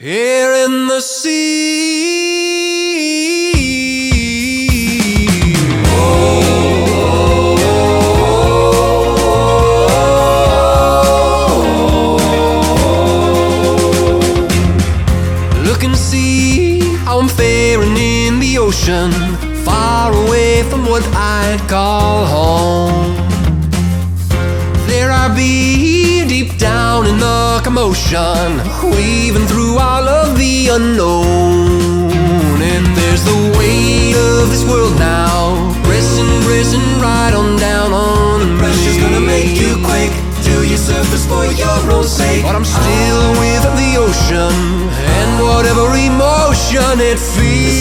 Here in the sea. Look and see how I'm faring in the ocean, far away from what I'd call home. There I be, deep down in the commotion, weaving through all of the unknown. And there's the weight of this world now, pressing, pressing right on down on me. Pressure's gonna make you quake to your surface for your own sake. But I'm still with the ocean and whatever emotion it feels.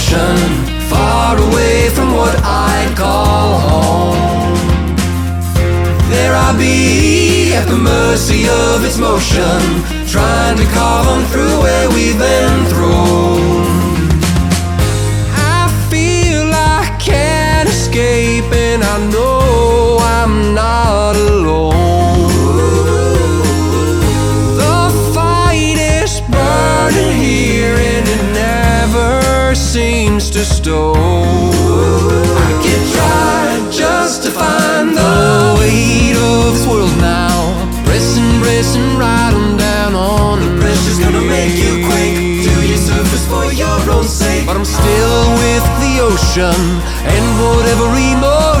Ocean, far away from what I'd call home. There I be at the mercy of its motion, trying to carve on through where we've been thrown. To stop. I can try just to find the weight of this world now, pressing, pressing right on down on the Pressure's gonna make you quake to your surface for your own sake. but I'm still with the ocean and whatever emotion